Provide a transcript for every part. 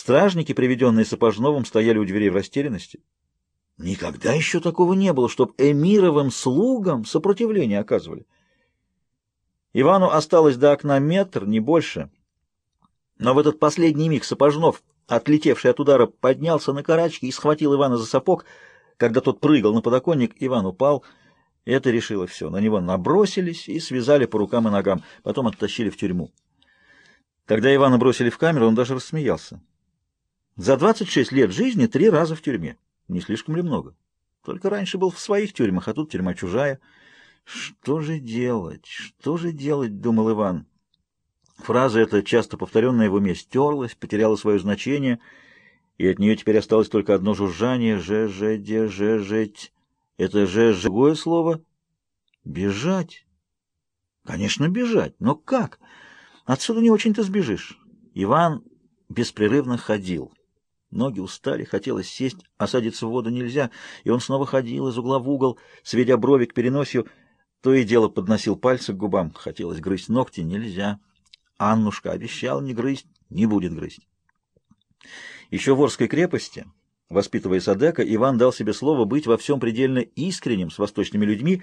Стражники, приведенные Сапожновым, стояли у дверей в растерянности. Никогда еще такого не было, чтоб эмировым слугам сопротивление оказывали. Ивану осталось до окна метр, не больше. Но в этот последний миг Сапожнов, отлетевший от удара, поднялся на карачки и схватил Ивана за сапог. Когда тот прыгал на подоконник, Иван упал. Это решило все. На него набросились и связали по рукам и ногам, потом оттащили в тюрьму. Когда Ивана бросили в камеру, он даже рассмеялся. За 26 лет жизни три раза в тюрьме. Не слишком ли много? Только раньше был в своих тюрьмах, а тут тюрьма чужая. Что же делать? Что же делать? Думал Иван. Фраза эта, часто повторенная в уме, стерлась, потеряла свое значение, и от нее теперь осталось только одно жужжание же же де же жить Это же другое слово. Бежать. Конечно, бежать. Но как? Отсюда не очень-то сбежишь. Иван беспрерывно ходил. Ноги устали, хотелось сесть, а осадиться в воду нельзя, и он снова ходил из угла в угол, сведя брови к переносию, то и дело подносил пальцы к губам. Хотелось грызть ногти, нельзя. Аннушка обещал не грызть, не будет грызть. Еще в Орской крепости, воспитывая Садека, Иван дал себе слово быть во всем предельно искренним с восточными людьми,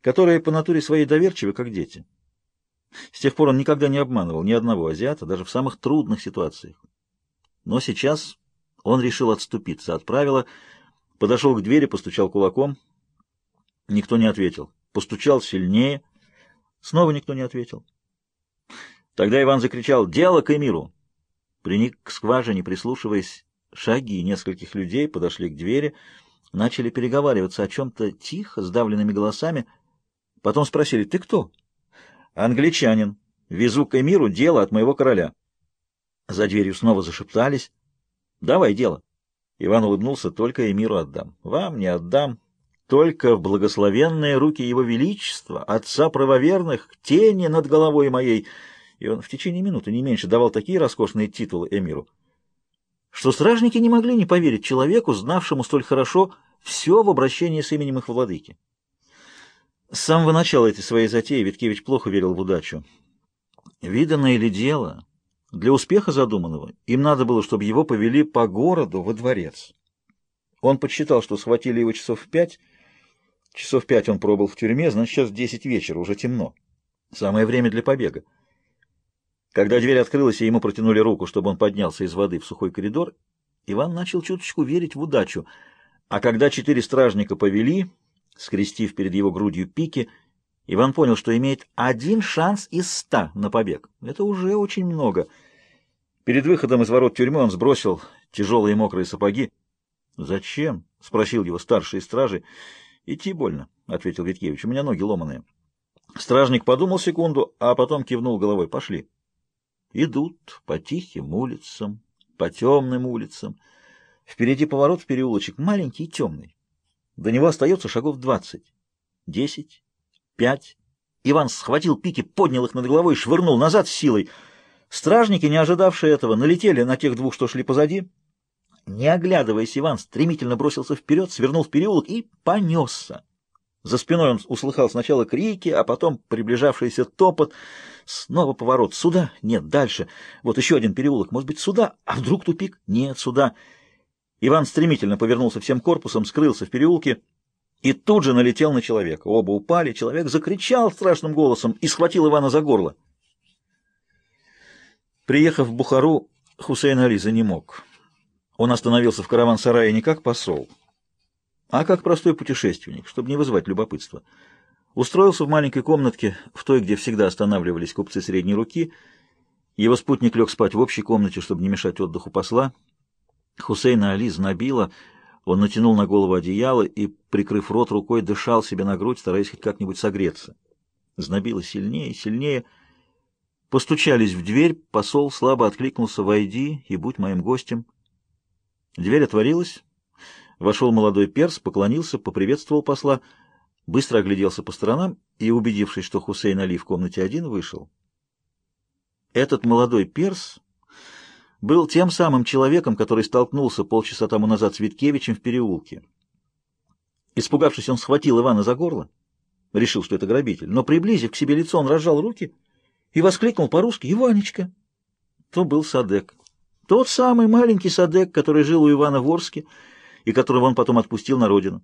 которые по натуре своей доверчивы, как дети. С тех пор он никогда не обманывал ни одного азиата, даже в самых трудных ситуациях. Но сейчас он решил отступиться от правила, подошел к двери, постучал кулаком. Никто не ответил. Постучал сильнее. Снова никто не ответил. Тогда Иван закричал «Дело к Эмиру!» Приник к скважине, прислушиваясь, шаги нескольких людей подошли к двери, начали переговариваться о чем-то тихо, сдавленными голосами. Потом спросили «Ты кто?» «Англичанин. Везу к Эмиру дело от моего короля». За дверью снова зашептались. Давай дело. Иван улыбнулся, только Эмиру отдам. Вам не отдам. Только в благословенные руки Его Величества, Отца Правоверных, тени над головой моей. И он в течение минуты не меньше давал такие роскошные титулы Эмиру, что стражники не могли не поверить человеку, знавшему столь хорошо все в обращении с именем их владыки. С самого начала эти свои затеи Виткевич плохо верил в удачу. Виданное ли дело... Для успеха задуманного им надо было, чтобы его повели по городу во дворец. Он подсчитал, что схватили его часов в пять. Часов пять он пробыл в тюрьме, значит, сейчас десять вечера, уже темно. Самое время для побега. Когда дверь открылась, и ему протянули руку, чтобы он поднялся из воды в сухой коридор, Иван начал чуточку верить в удачу. А когда четыре стражника повели, скрестив перед его грудью пики, — Иван понял, что имеет один шанс из ста на побег. Это уже очень много. Перед выходом из ворот тюрьмы он сбросил тяжелые мокрые сапоги. «Зачем?» — спросил его старший стражи. «Идти больно», — ответил Виткевич. «У меня ноги ломаные». Стражник подумал секунду, а потом кивнул головой. «Пошли». Идут по тихим улицам, по темным улицам. Впереди поворот в переулочек, маленький и темный. До него остается шагов двадцать, десять, пять. Иван схватил пики, поднял их над головой и швырнул назад с силой. Стражники, не ожидавшие этого, налетели на тех двух, что шли позади. Не оглядываясь, Иван стремительно бросился вперед, свернул в переулок и понесся. За спиной он услыхал сначала крики, а потом приближавшийся топот. Снова поворот. Сюда? Нет, дальше. Вот еще один переулок. Может быть, сюда? А вдруг тупик? Нет, сюда. Иван стремительно повернулся всем корпусом, скрылся в переулке и тут же налетел на человека. Оба упали, человек закричал страшным голосом и схватил Ивана за горло. Приехав в Бухару, Хусейн не мог. Он остановился в караван-сарае не как посол, а как простой путешественник, чтобы не вызывать любопытства. Устроился в маленькой комнатке, в той, где всегда останавливались купцы средней руки. Его спутник лег спать в общей комнате, чтобы не мешать отдыху посла. Хусейна Ализа набила. Он натянул на голову одеяло и, прикрыв рот рукой, дышал себе на грудь, стараясь хоть как-нибудь согреться. Знобило сильнее и сильнее. Постучались в дверь, посол слабо откликнулся «Войди и будь моим гостем». Дверь отворилась. Вошел молодой перс, поклонился, поприветствовал посла, быстро огляделся по сторонам и, убедившись, что Хусейн Али в комнате один, вышел. Этот молодой перс был тем самым человеком, который столкнулся полчаса тому назад с Виткевичем в переулке. Испугавшись, он схватил Ивана за горло, решил, что это грабитель, но, приблизив к себе лицо, он разжал руки и воскликнул по-русски «Иванечка!». То был Садек. Тот самый маленький Садек, который жил у Ивана в Орске и которого он потом отпустил на родину.